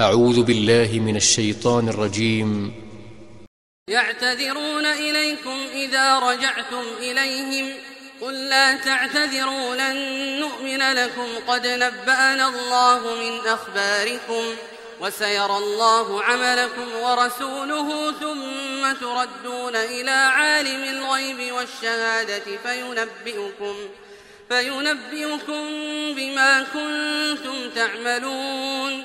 أعوذ بالله من الشيطان الرجيم. يعتذرون إليكم إذا رجعتم إليهم. قل لا تعتذروا لن نؤمن لكم. قد نبأنا الله من أخباركم وسيرى الله عملكم ورسوله ثم تردون إلى عالم الغيب والشهادة. فينبئكم فينبئكم بما كنتم تعملون.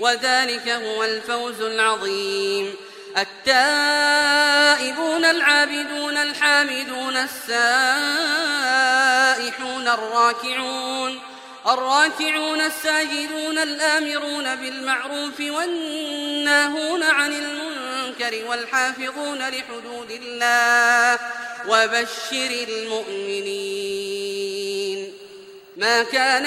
وذلك هو الفوز العظيم. التائبون العابدون الحامدون السائحون الراكعون الراكعون الساجدون الآمرون بالمعروف والناهون عن المنكر والحافظون لحدود الله وبشر المؤمنين. ما كان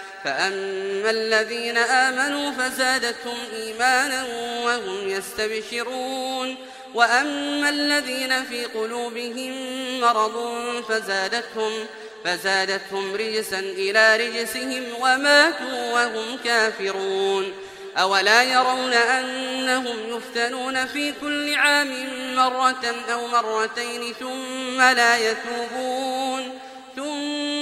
فأما الذين آمنوا فزادتهم إيمانا وهم يستبشرون. وأما الذين في قلوبهم مرض فزادتهم فزادتهم رجسا إلى رجسهم وماتوا وهم كافرون. أولا يرون أنهم يفتنون في كل عام مرة أو مرتين ثم لا يتوبون.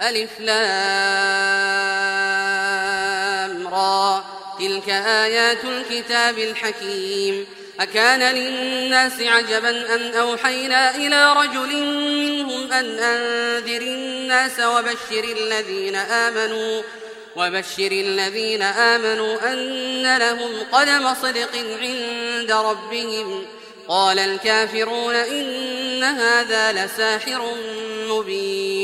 ألف لام را. تلك آيات الكتاب الحكيم. أكان للناس عجبا أن أوحينا إلى رجل منهم أن أنذر الناس وبشر الذين آمنوا وبشر الذين آمنوا أن لهم قدم صدق عند ربهم. قال الكافرون إن هذا لساحر مبين.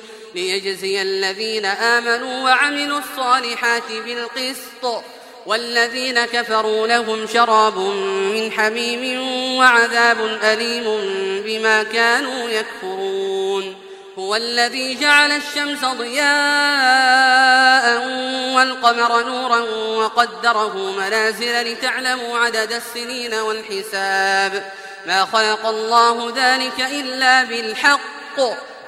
ليجزي الذين آمنوا وعملوا الصالحات بالقسط والذين كفروا لهم شراب من حميم وعذاب أليم بما كانوا يكفرون. هو الذي جعل الشمس ضياء والقمر نورا وقدره منازل لتعلموا عدد السنين والحساب. ما خلق الله ذلك إلا بالحق.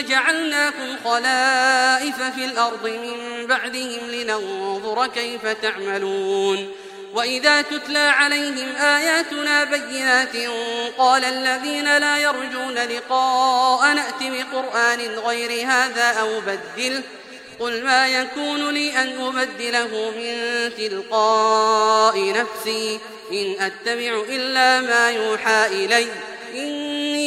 جعلناكم خلائف في الأرض من بعدهم لننظر كيف تعملون. وإذا تتلى عليهم آياتنا بينات قال الذين لا يرجون لقاء نأت بقرآن غير هذا أو بدله قل ما يكون لي أن أبدله من تلقاء نفسي إن أتبع إلا ما يوحى إلي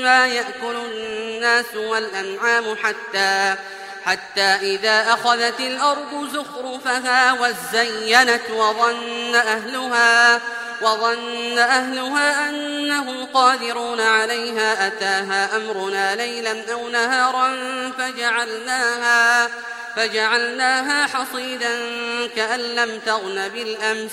مما يأكل الناس والأنعام حتى حتى إذا أخذت الأرض زخرفها وزينت وظن أهلها وظن أهلها أنهم قادرون عليها أتاها أمرنا ليلا أو نهارا فجعلناها فجعلناها حصيدا كأن لم تغن بالأمس.